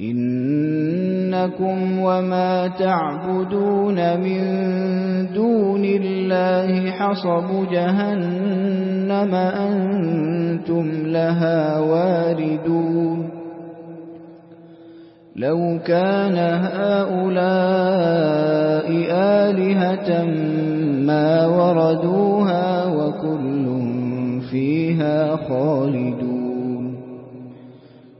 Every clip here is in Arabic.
إنكم وما تعبدون من دون الله حصب جهنم أنتم لها واردون لو كان هؤلاء آلهة ما وردوها وكل فيها خالدون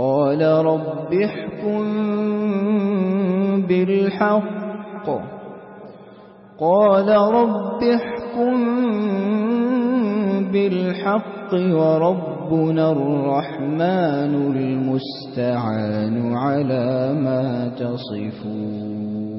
قال رب احكم بالحق. قال رب احكم بالحق وربنا الرحمن المستعان على ما تصفون.